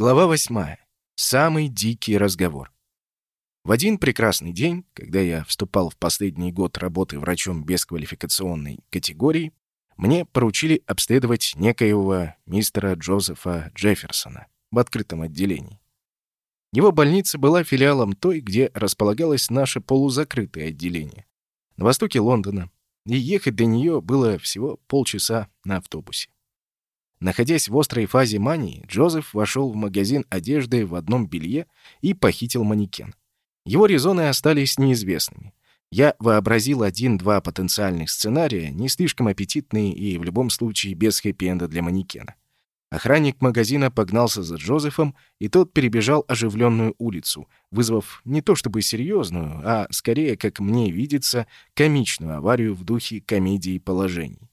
Глава восьмая. Самый дикий разговор. В один прекрасный день, когда я вступал в последний год работы врачом без квалификационной категории, мне поручили обследовать некоего мистера Джозефа Джефферсона в открытом отделении. Его больница была филиалом той, где располагалось наше полузакрытое отделение, на востоке Лондона, и ехать до нее было всего полчаса на автобусе. Находясь в острой фазе мании, Джозеф вошел в магазин одежды в одном белье и похитил манекен. Его резоны остались неизвестными. Я вообразил один-два потенциальных сценария, не слишком аппетитные и в любом случае без хэппи-энда для манекена. Охранник магазина погнался за Джозефом, и тот перебежал оживленную улицу, вызвав не то чтобы серьезную, а скорее, как мне видится, комичную аварию в духе комедии положений.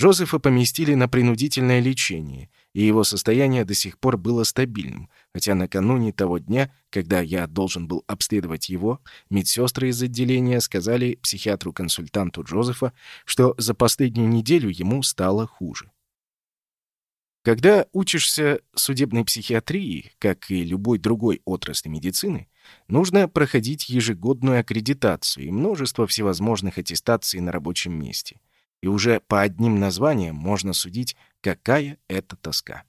Джозефа поместили на принудительное лечение, и его состояние до сих пор было стабильным, хотя накануне того дня, когда я должен был обследовать его, медсестры из отделения сказали психиатру-консультанту Джозефа, что за последнюю неделю ему стало хуже. Когда учишься судебной психиатрии, как и любой другой отрасли медицины, нужно проходить ежегодную аккредитацию и множество всевозможных аттестаций на рабочем месте и уже по одним названиям можно судить, какая это тоска.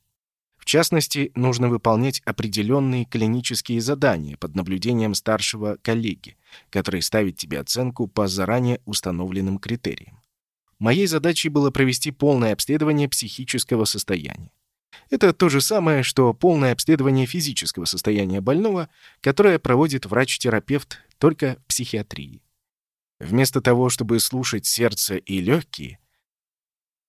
В частности, нужно выполнять определенные клинические задания под наблюдением старшего коллеги, который ставит тебе оценку по заранее установленным критериям. Моей задачей было провести полное обследование психического состояния. Это то же самое, что полное обследование физического состояния больного, которое проводит врач-терапевт только в психиатрии. Вместо того, чтобы слушать сердце и легкие,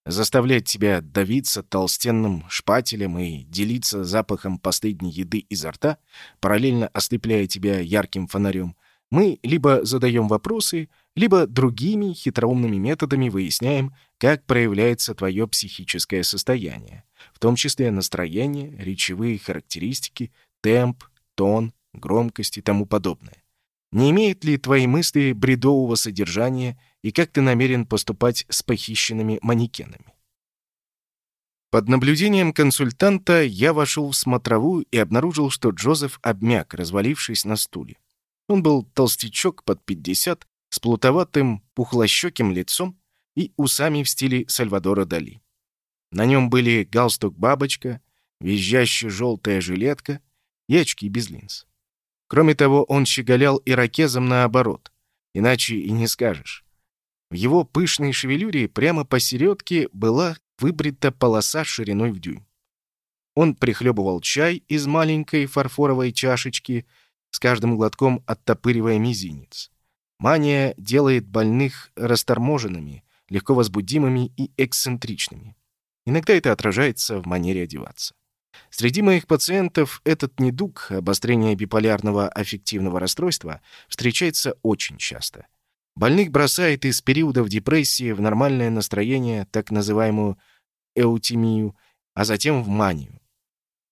заставлять тебя давиться толстенным шпателем и делиться запахом последней еды изо рта, параллельно ослепляя тебя ярким фонарем, мы либо задаем вопросы, либо другими хитроумными методами выясняем, как проявляется твое психическое состояние, в том числе настроение, речевые характеристики, темп, тон, громкость и тому подобное. Не имеют ли твои мысли бредового содержания и как ты намерен поступать с похищенными манекенами? Под наблюдением консультанта я вошел в смотровую и обнаружил, что Джозеф обмяк, развалившись на стуле. Он был толстячок под 50, с плутоватым, пухлощеким лицом и усами в стиле Сальвадора Дали. На нем были галстук-бабочка, визжащая желтая жилетка и очки без линз. Кроме того, он щеголял ирокезом наоборот. Иначе и не скажешь. В его пышной шевелюре прямо посередке была выбрита полоса шириной в дюйм. Он прихлебывал чай из маленькой фарфоровой чашечки, с каждым глотком оттопыривая мизинец. Мания делает больных расторможенными, легко возбудимыми и эксцентричными. Иногда это отражается в манере одеваться. Среди моих пациентов этот недуг, обострение биполярного аффективного расстройства, встречается очень часто. Больных бросает из периодов депрессии в нормальное настроение, так называемую эутимию, а затем в манию.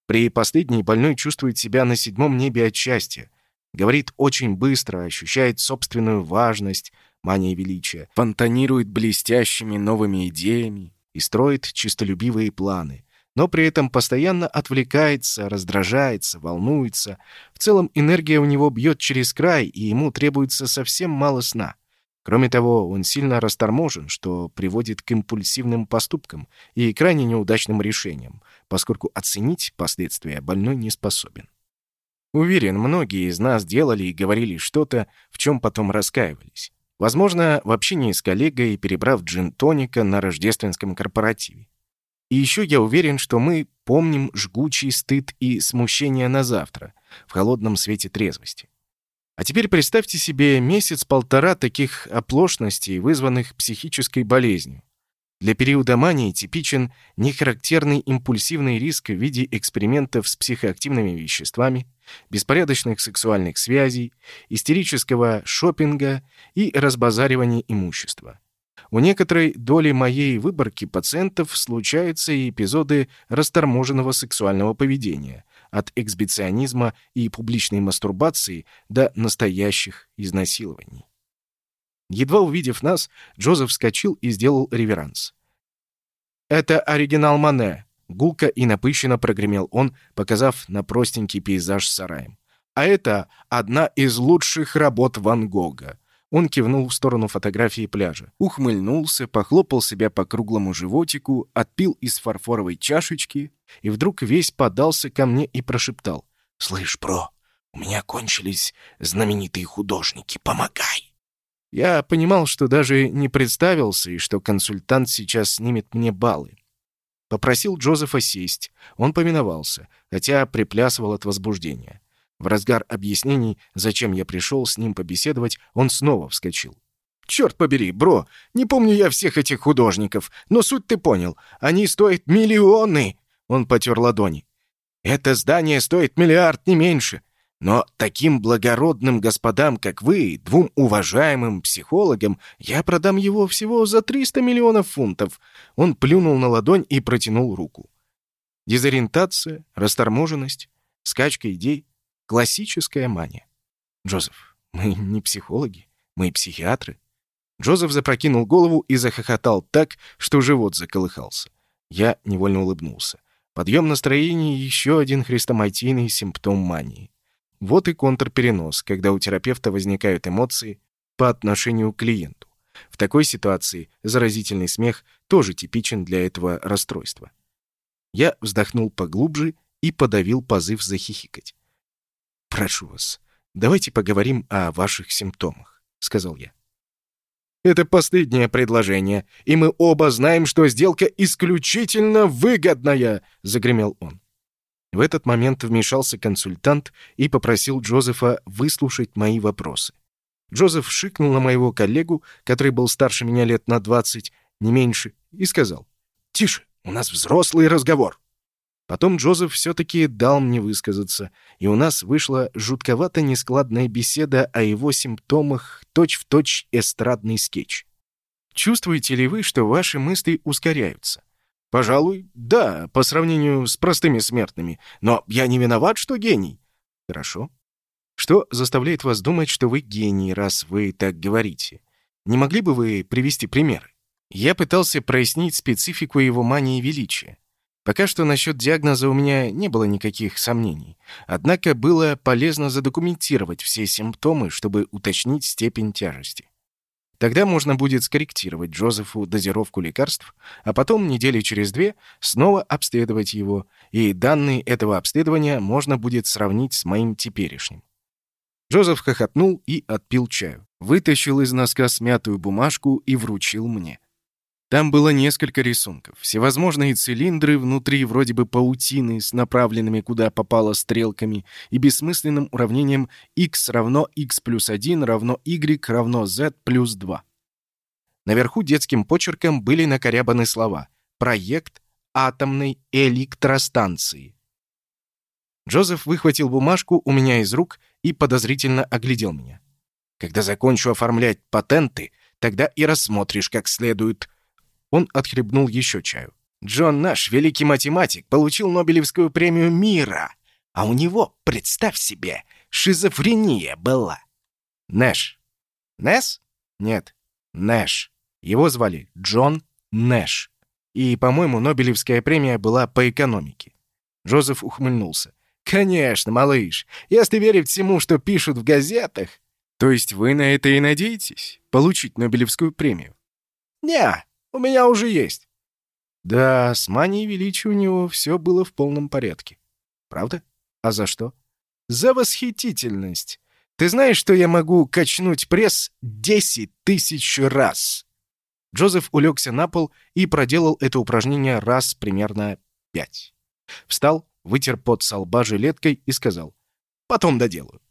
При последней больной чувствует себя на седьмом небе от счастья, говорит очень быстро, ощущает собственную важность, мания величия, фонтанирует блестящими новыми идеями и строит чистолюбивые планы – но при этом постоянно отвлекается, раздражается, волнуется. В целом энергия у него бьет через край, и ему требуется совсем мало сна. Кроме того, он сильно расторможен, что приводит к импульсивным поступкам и крайне неудачным решениям, поскольку оценить последствия больной не способен. Уверен, многие из нас делали и говорили что-то, в чем потом раскаивались. Возможно, в общении с коллегой, перебрав джин-тоника на рождественском корпоративе. И еще я уверен, что мы помним жгучий стыд и смущение на завтра, в холодном свете трезвости. А теперь представьте себе месяц-полтора таких оплошностей, вызванных психической болезнью. Для периода мании типичен нехарактерный импульсивный риск в виде экспериментов с психоактивными веществами, беспорядочных сексуальных связей, истерического шопинга и разбазаривания имущества. У некоторой доли моей выборки пациентов случаются и эпизоды расторможенного сексуального поведения, от эксбиционизма и публичной мастурбации до настоящих изнасилований. Едва увидев нас, Джозеф вскочил и сделал реверанс. «Это оригинал Мане», — Гулко и напыщенно прогремел он, показав на простенький пейзаж с сараем. «А это одна из лучших работ Ван Гога. Он кивнул в сторону фотографии пляжа, ухмыльнулся, похлопал себя по круглому животику, отпил из фарфоровой чашечки и вдруг весь подался ко мне и прошептал. «Слышь, бро, у меня кончились знаменитые художники, помогай!» Я понимал, что даже не представился и что консультант сейчас снимет мне баллы. Попросил Джозефа сесть. Он поминовался, хотя приплясывал от возбуждения. В разгар объяснений, зачем я пришел с ним побеседовать, он снова вскочил. «Черт побери, бро, не помню я всех этих художников, но суть ты понял. Они стоят миллионы!» Он потер ладони. «Это здание стоит миллиард, не меньше. Но таким благородным господам, как вы, двум уважаемым психологам, я продам его всего за 300 миллионов фунтов». Он плюнул на ладонь и протянул руку. Дезориентация, расторможенность, скачка идей. Классическая мания. Джозеф, мы не психологи, мы психиатры. Джозеф запрокинул голову и захохотал так, что живот заколыхался. Я невольно улыбнулся. Подъем настроения — еще один хрестоматийный симптом мании. Вот и контрперенос, когда у терапевта возникают эмоции по отношению к клиенту. В такой ситуации заразительный смех тоже типичен для этого расстройства. Я вздохнул поглубже и подавил позыв захихикать. «Прошу вас, давайте поговорим о ваших симптомах», — сказал я. «Это последнее предложение, и мы оба знаем, что сделка исключительно выгодная», — загремел он. В этот момент вмешался консультант и попросил Джозефа выслушать мои вопросы. Джозеф шикнул на моего коллегу, который был старше меня лет на двадцать, не меньше, и сказал, «Тише, у нас взрослый разговор». Потом Джозеф все-таки дал мне высказаться, и у нас вышла жутковато нескладная беседа о его симптомах, точь-в-точь точь эстрадный скетч. Чувствуете ли вы, что ваши мысли ускоряются? Пожалуй, да, по сравнению с простыми смертными, но я не виноват, что гений. Хорошо. Что заставляет вас думать, что вы гений, раз вы так говорите? Не могли бы вы привести примеры? Я пытался прояснить специфику его мании величия. Пока что насчет диагноза у меня не было никаких сомнений. Однако было полезно задокументировать все симптомы, чтобы уточнить степень тяжести. Тогда можно будет скорректировать Джозефу дозировку лекарств, а потом недели через две снова обследовать его, и данные этого обследования можно будет сравнить с моим теперешним. Джозеф хохотнул и отпил чаю. Вытащил из носка смятую бумажку и вручил мне. Там было несколько рисунков. Всевозможные цилиндры внутри вроде бы паутины с направленными куда попало стрелками и бессмысленным уравнением x равно x плюс 1 равно y равно z плюс 2. Наверху детским почерком были накорябаны слова «Проект атомной электростанции». Джозеф выхватил бумажку у меня из рук и подозрительно оглядел меня. «Когда закончу оформлять патенты, тогда и рассмотришь как следует», он отхлебнул еще чаю. «Джон наш, великий математик, получил Нобелевскую премию мира, а у него, представь себе, шизофрения была». Нэш. Нэс? Нет, Нэш. Его звали Джон Нэш. И, по-моему, Нобелевская премия была по экономике. Джозеф ухмыльнулся. «Конечно, малыш, если верить всему, что пишут в газетах...» «То есть вы на это и надеетесь? Получить Нобелевскую премию?» «Не, у меня уже есть». Да, с манией величия у него все было в полном порядке. Правда? А за что? За восхитительность. Ты знаешь, что я могу качнуть пресс десять тысяч раз? Джозеф улегся на пол и проделал это упражнение раз примерно пять. Встал, вытер пот со лба жилеткой и сказал «Потом доделаю».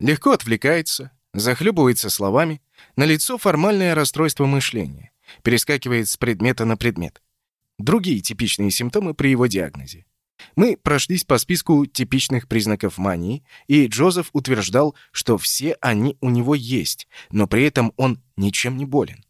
Легко отвлекается, захлебывается словами, на лицо формальное расстройство мышления перескакивает с предмета на предмет. Другие типичные симптомы при его диагнозе. Мы прошлись по списку типичных признаков мании, и Джозеф утверждал, что все они у него есть, но при этом он ничем не болен.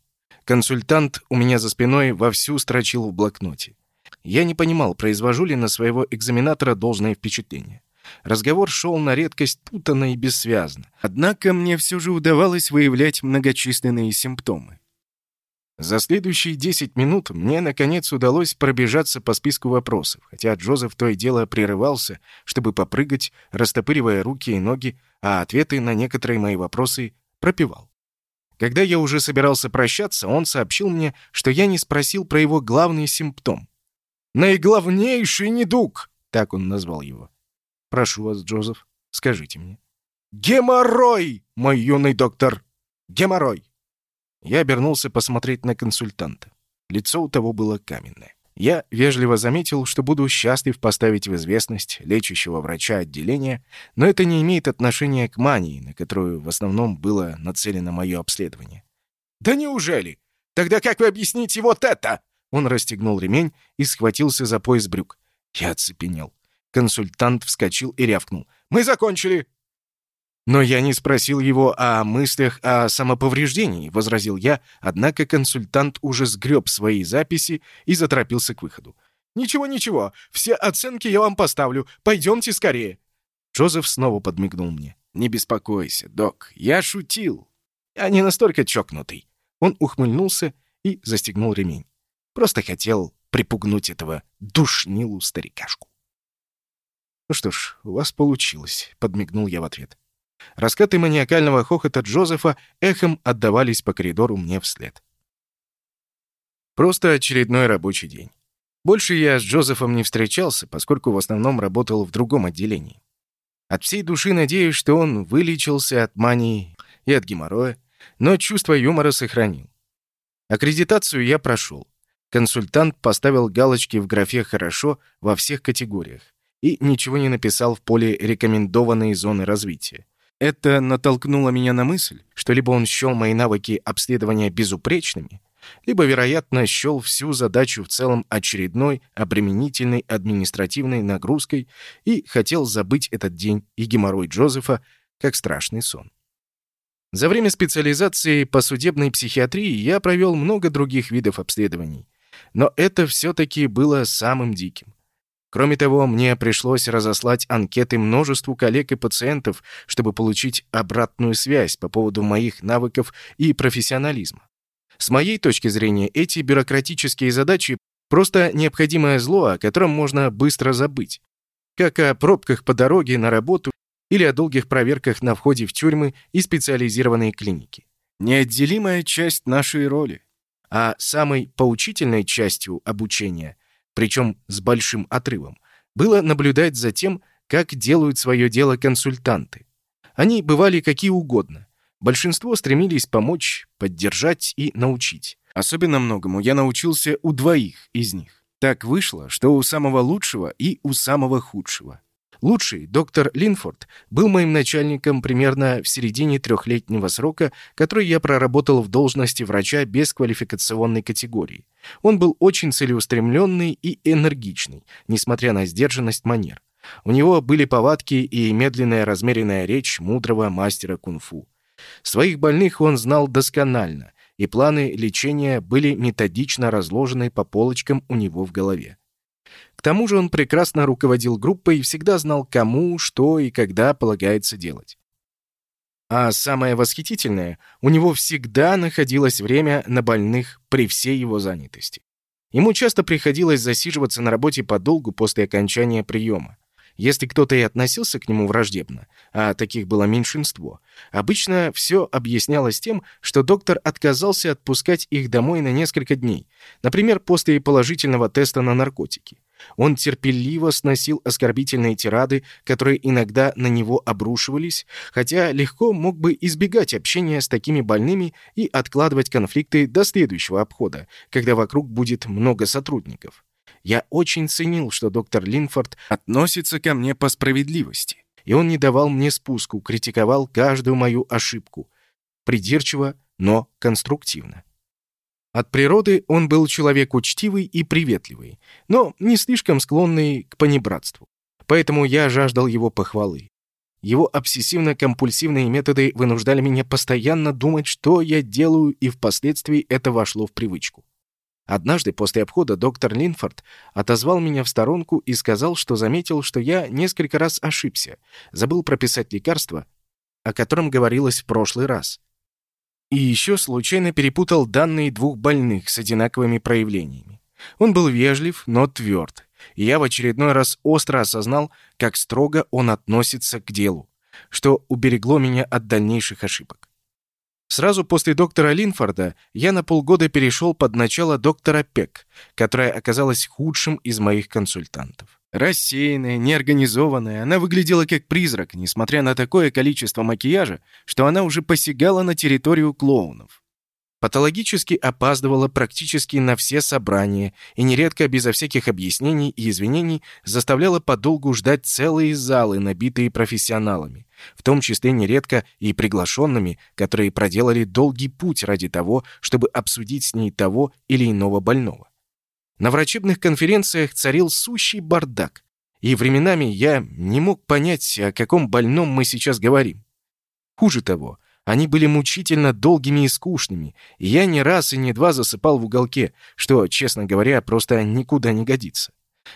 Консультант у меня за спиной вовсю строчил в блокноте. Я не понимал, произвожу ли на своего экзаменатора должное впечатление. Разговор шел на редкость путанно и бессвязно. Однако мне все же удавалось выявлять многочисленные симптомы. За следующие 10 минут мне, наконец, удалось пробежаться по списку вопросов, хотя Джозеф то и дело прерывался, чтобы попрыгать, растопыривая руки и ноги, а ответы на некоторые мои вопросы пропевал. Когда я уже собирался прощаться, он сообщил мне, что я не спросил про его главный симптом. «Наиглавнейший недуг!» — так он назвал его. «Прошу вас, Джозеф, скажите мне». «Геморрой, мой юный доктор! Геморрой!» Я обернулся посмотреть на консультанта. Лицо у того было каменное. Я вежливо заметил, что буду счастлив поставить в известность лечащего врача отделения, но это не имеет отношения к мании, на которую в основном было нацелено мое обследование. «Да неужели? Тогда как вы объясните вот это?» Он расстегнул ремень и схватился за пояс брюк. Я оцепенел. Консультант вскочил и рявкнул. «Мы закончили!» «Но я не спросил его о мыслях о самоповреждении», — возразил я, однако консультант уже сгреб свои записи и заторопился к выходу. «Ничего, ничего, все оценки я вам поставлю. Пойдемте скорее». Джозеф снова подмигнул мне. «Не беспокойся, док, я шутил. Я не настолько чокнутый». Он ухмыльнулся и застегнул ремень. Просто хотел припугнуть этого душнилу-старикашку. «Ну что ж, у вас получилось», — подмигнул я в ответ. Раскаты маниакального хохота Джозефа эхом отдавались по коридору мне вслед. Просто очередной рабочий день. Больше я с Джозефом не встречался, поскольку в основном работал в другом отделении. От всей души надеюсь, что он вылечился от мании и от геморроя, но чувство юмора сохранил. Аккредитацию я прошел. Консультант поставил галочки в графе «хорошо» во всех категориях и ничего не написал в поле «рекомендованные зоны развития». Это натолкнуло меня на мысль, что либо он счел мои навыки обследования безупречными, либо, вероятно, счел всю задачу в целом очередной обременительной административной нагрузкой и хотел забыть этот день и геморрой Джозефа как страшный сон. За время специализации по судебной психиатрии я провел много других видов обследований, но это все-таки было самым диким. Кроме того, мне пришлось разослать анкеты множеству коллег и пациентов, чтобы получить обратную связь по поводу моих навыков и профессионализма. С моей точки зрения, эти бюрократические задачи — просто необходимое зло, о котором можно быстро забыть. Как о пробках по дороге на работу или о долгих проверках на входе в тюрьмы и специализированные клиники. Неотделимая часть нашей роли. А самой поучительной частью обучения — причем с большим отрывом, было наблюдать за тем, как делают свое дело консультанты. Они бывали какие угодно. Большинство стремились помочь, поддержать и научить. Особенно многому я научился у двоих из них. Так вышло, что у самого лучшего и у самого худшего. Лучший, доктор Линфорд, был моим начальником примерно в середине трехлетнего срока, который я проработал в должности врача без квалификационной категории. Он был очень целеустремленный и энергичный, несмотря на сдержанность манер. У него были повадки и медленная размеренная речь мудрого мастера кунг-фу. Своих больных он знал досконально, и планы лечения были методично разложены по полочкам у него в голове. К тому же он прекрасно руководил группой и всегда знал, кому, что и когда полагается делать. А самое восхитительное, у него всегда находилось время на больных при всей его занятости. Ему часто приходилось засиживаться на работе подолгу после окончания приема. Если кто-то и относился к нему враждебно, а таких было меньшинство, обычно все объяснялось тем, что доктор отказался отпускать их домой на несколько дней, например, после положительного теста на наркотики. Он терпеливо сносил оскорбительные тирады, которые иногда на него обрушивались, хотя легко мог бы избегать общения с такими больными и откладывать конфликты до следующего обхода, когда вокруг будет много сотрудников. Я очень ценил, что доктор Линфорд относится ко мне по справедливости, и он не давал мне спуску, критиковал каждую мою ошибку, придирчиво, но конструктивно. От природы он был человек учтивый и приветливый, но не слишком склонный к понебратству. Поэтому я жаждал его похвалы. Его обсессивно-компульсивные методы вынуждали меня постоянно думать, что я делаю, и впоследствии это вошло в привычку. Однажды после обхода доктор Линфорд отозвал меня в сторонку и сказал, что заметил, что я несколько раз ошибся, забыл прописать лекарство, о котором говорилось в прошлый раз. И еще случайно перепутал данные двух больных с одинаковыми проявлениями. Он был вежлив, но тверд. И я в очередной раз остро осознал, как строго он относится к делу, что уберегло меня от дальнейших ошибок. Сразу после доктора Линфорда я на полгода перешел под начало доктора Пек, которая оказалась худшим из моих консультантов. Рассеянная, неорганизованная, она выглядела как призрак, несмотря на такое количество макияжа, что она уже посягала на территорию клоунов. Патологически опаздывала практически на все собрания и нередко безо всяких объяснений и извинений заставляла подолгу ждать целые залы, набитые профессионалами, в том числе нередко и приглашенными, которые проделали долгий путь ради того, чтобы обсудить с ней того или иного больного. На врачебных конференциях царил сущий бардак, и временами я не мог понять, о каком больном мы сейчас говорим. Хуже того, они были мучительно долгими и скучными, и я не раз и не два засыпал в уголке, что, честно говоря, просто никуда не годится.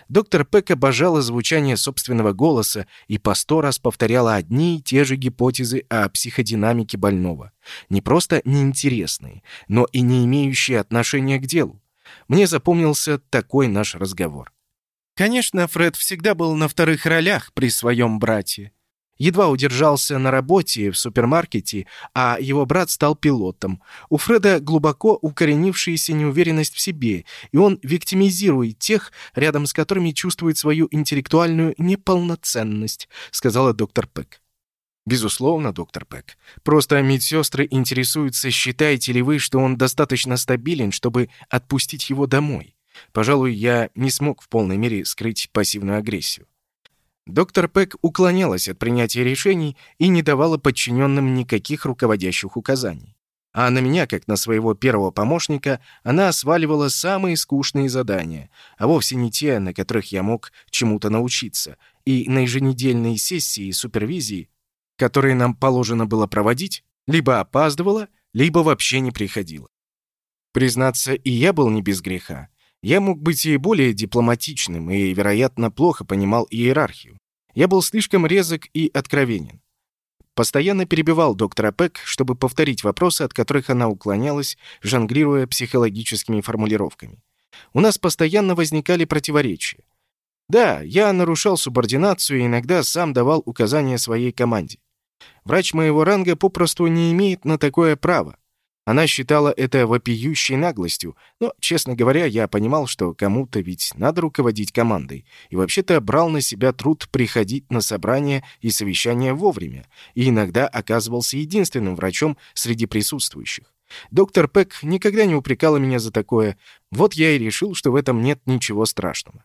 Доктор Пэк обожала звучание собственного голоса и по сто раз повторяла одни и те же гипотезы о психодинамике больного. Не просто неинтересные, но и не имеющие отношения к делу. Мне запомнился такой наш разговор. Конечно, Фред всегда был на вторых ролях при своем брате. Едва удержался на работе в супермаркете, а его брат стал пилотом. У Фреда глубоко укоренившаяся неуверенность в себе, и он виктимизирует тех, рядом с которыми чувствует свою интеллектуальную неполноценность, сказала доктор Пэк. Безусловно, доктор Пэк. Просто медсестры интересуются, считаете ли вы, что он достаточно стабилен, чтобы отпустить его домой. Пожалуй, я не смог в полной мере скрыть пассивную агрессию. Доктор Пэк уклонялась от принятия решений и не давала подчиненным никаких руководящих указаний. А на меня, как на своего первого помощника, она сваливала самые скучные задания, а вовсе не те, на которых я мог чему-то научиться. И на еженедельные сессии супервизии, которые нам положено было проводить, либо опаздывала, либо вообще не приходила. Признаться, и я был не без греха. Я мог быть и более дипломатичным и, вероятно, плохо понимал иерархию. Я был слишком резок и откровенен. Постоянно перебивал доктора Пэк, чтобы повторить вопросы, от которых она уклонялась, жонглируя психологическими формулировками. У нас постоянно возникали противоречия. Да, я нарушал субординацию и иногда сам давал указания своей команде. Врач моего ранга попросту не имеет на такое права. Она считала это вопиющей наглостью, но, честно говоря, я понимал, что кому-то ведь надо руководить командой, и вообще-то брал на себя труд приходить на собрания и совещания вовремя, и иногда оказывался единственным врачом среди присутствующих. Доктор Пэк никогда не упрекала меня за такое, вот я и решил, что в этом нет ничего страшного.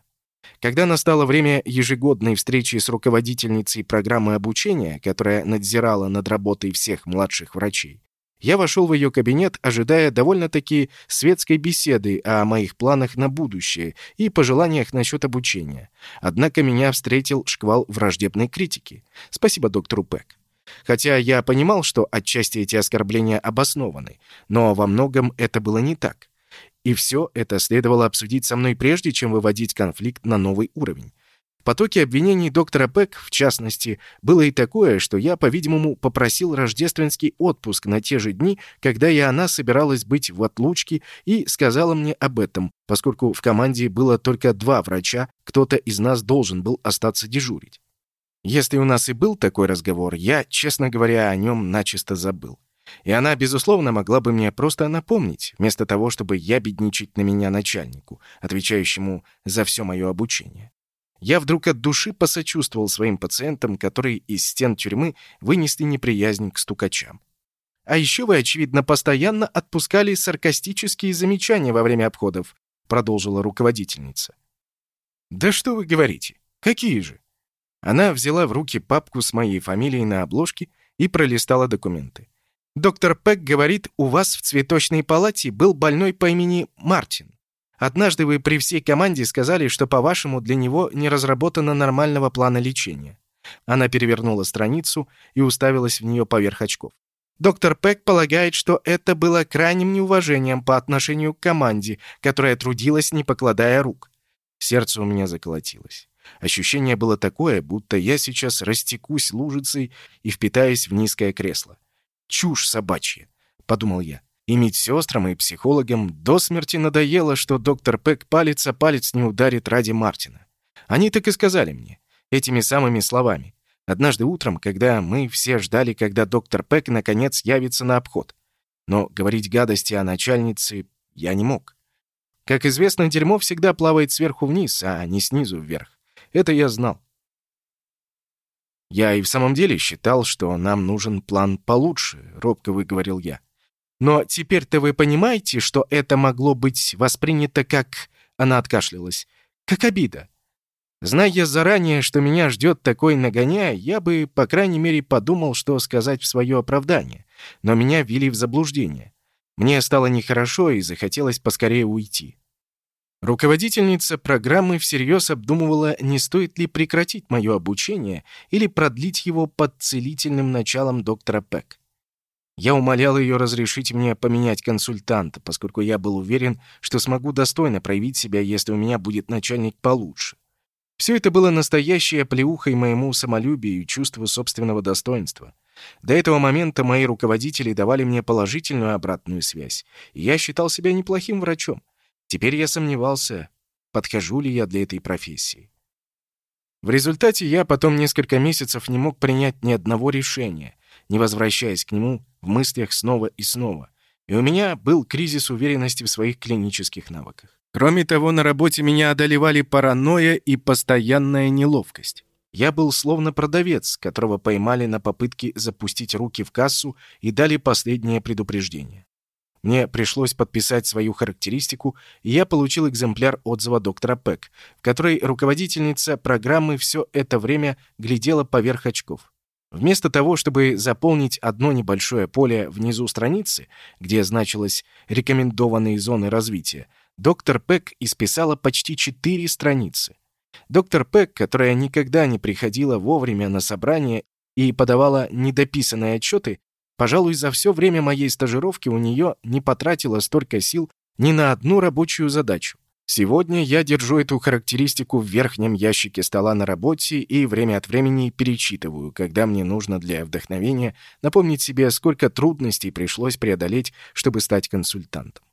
Когда настало время ежегодной встречи с руководительницей программы обучения, которая надзирала над работой всех младших врачей, я вошел в ее кабинет, ожидая довольно-таки светской беседы о моих планах на будущее и пожеланиях насчет обучения. Однако меня встретил шквал враждебной критики. Спасибо доктору Пэк. Хотя я понимал, что отчасти эти оскорбления обоснованы, но во многом это было не так. И все это следовало обсудить со мной прежде, чем выводить конфликт на новый уровень потоке обвинений доктора Пэк, в частности, было и такое, что я, по-видимому, попросил рождественский отпуск на те же дни, когда и она собиралась быть в отлучке, и сказала мне об этом, поскольку в команде было только два врача, кто-то из нас должен был остаться дежурить. Если у нас и был такой разговор, я, честно говоря, о нем начисто забыл. И она, безусловно, могла бы мне просто напомнить, вместо того, чтобы ябедничать на меня начальнику, отвечающему за все мое обучение. Я вдруг от души посочувствовал своим пациентам, которые из стен тюрьмы вынесли неприязнь к стукачам. А еще вы, очевидно, постоянно отпускали саркастические замечания во время обходов, продолжила руководительница. Да что вы говорите? Какие же? Она взяла в руки папку с моей фамилией на обложке и пролистала документы. Доктор Пэк говорит, у вас в цветочной палате был больной по имени Мартин. Однажды вы при всей команде сказали, что, по-вашему, для него не разработано нормального плана лечения. Она перевернула страницу и уставилась в нее поверх очков. Доктор Пэк полагает, что это было крайним неуважением по отношению к команде, которая трудилась, не покладая рук. Сердце у меня заколотилось. Ощущение было такое, будто я сейчас растекусь лужицей и впитаюсь в низкое кресло. Чушь собачья. подумал я. И медсестрам, и психологам до смерти надоело, что доктор Пэк палец о палец не ударит ради Мартина. Они так и сказали мне, этими самыми словами. Однажды утром, когда мы все ждали, когда доктор Пэк наконец явится на обход. Но говорить гадости о начальнице я не мог. Как известно, дерьмо всегда плавает сверху вниз, а не снизу вверх. Это я знал. «Я и в самом деле считал, что нам нужен план получше», — робко выговорил я. «Но теперь-то вы понимаете, что это могло быть воспринято как...» Она откашлялась. «Как обида. Зная заранее, что меня ждет такой нагоняй, я бы, по крайней мере, подумал, что сказать в свое оправдание. Но меня ввели в заблуждение. Мне стало нехорошо и захотелось поскорее уйти. Руководительница программы всерьез обдумывала, не стоит ли прекратить мое обучение или продлить его под целительным началом доктора Пэк. Я умолял ее разрешить мне поменять консультанта, поскольку я был уверен, что смогу достойно проявить себя, если у меня будет начальник получше. Все это было настоящей оплеухой моему самолюбию и чувству собственного достоинства. До этого момента мои руководители давали мне положительную обратную связь, и я считал себя неплохим врачом. Теперь я сомневался, подхожу ли я для этой профессии. В результате я потом несколько месяцев не мог принять ни одного решения, не возвращаясь к нему в мыслях снова и снова. И у меня был кризис уверенности в своих клинических навыках. Кроме того, на работе меня одолевали паранойя и постоянная неловкость. Я был словно продавец, которого поймали на попытке запустить руки в кассу и дали последнее предупреждение. Мне пришлось подписать свою характеристику, и я получил экземпляр отзыва доктора Пэк, в которой руководительница программы все это время глядела поверх очков. Вместо того, чтобы заполнить одно небольшое поле внизу страницы, где значилось «рекомендованные зоны развития», доктор Пэк исписала почти четыре страницы. Доктор Пэк, которая никогда не приходила вовремя на собрание и подавала недописанные отчеты, пожалуй, за все время моей стажировки у нее не потратила столько сил ни на одну рабочую задачу. Сегодня я держу эту характеристику в верхнем ящике стола на работе и время от времени перечитываю, когда мне нужно для вдохновения напомнить себе, сколько трудностей пришлось преодолеть, чтобы стать консультантом.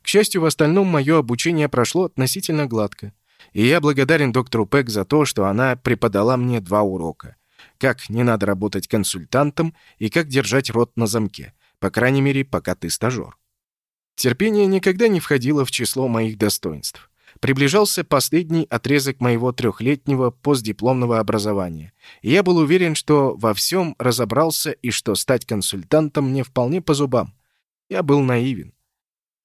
К счастью, в остальном мое обучение прошло относительно гладко. И я благодарен доктору Пэк за то, что она преподала мне два урока. Как не надо работать консультантом и как держать рот на замке. По крайней мере, пока ты стажер. Терпение никогда не входило в число моих достоинств. Приближался последний отрезок моего трехлетнего постдипломного образования, и я был уверен, что во всем разобрался и что стать консультантом мне вполне по зубам. Я был наивен.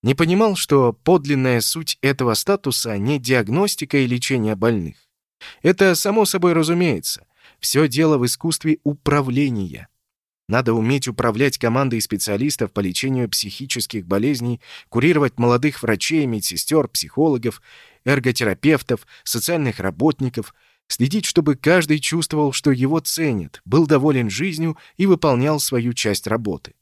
Не понимал, что подлинная суть этого статуса не диагностика и лечение больных. Это само собой разумеется. Все дело в искусстве управления. Надо уметь управлять командой специалистов по лечению психических болезней, курировать молодых врачей, медсестер, психологов, эрготерапевтов, социальных работников, следить, чтобы каждый чувствовал, что его ценят, был доволен жизнью и выполнял свою часть работы.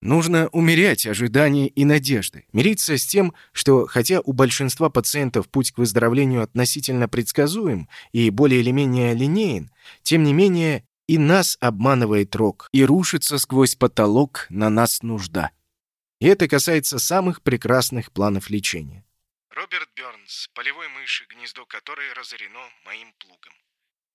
Нужно умерять ожидания и надежды, мириться с тем, что хотя у большинства пациентов путь к выздоровлению относительно предсказуем и более или менее линеен, тем не менее и нас обманывает рок, и рушится сквозь потолок на нас нужда. И это касается самых прекрасных планов лечения. Роберт Бёрнс, полевой мыши, гнездо которой разорено моим плугом.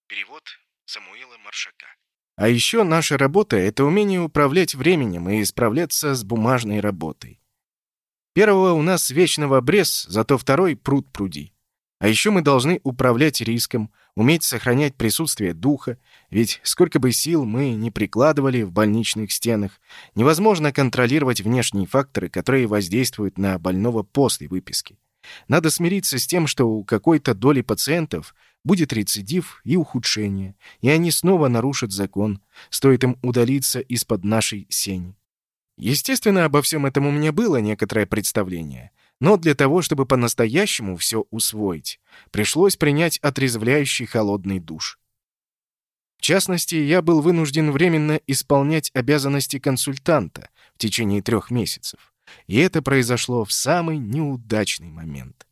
Перевод Самуила Маршака. А еще наша работа — это умение управлять временем и справляться с бумажной работой. Первого у нас вечного обрез, зато второй — пруд пруди. А еще мы должны управлять риском, уметь сохранять присутствие духа, ведь сколько бы сил мы не прикладывали в больничных стенах, невозможно контролировать внешние факторы, которые воздействуют на больного после выписки. Надо смириться с тем, что у какой-то доли пациентов будет рецидив и ухудшение, и они снова нарушат закон, стоит им удалиться из-под нашей сени. Естественно, обо всем этом у меня было некоторое представление, но для того, чтобы по-настоящему все усвоить, пришлось принять отрезвляющий холодный душ. В частности, я был вынужден временно исполнять обязанности консультанта в течение трех месяцев. И это произошло в самый неудачный момент.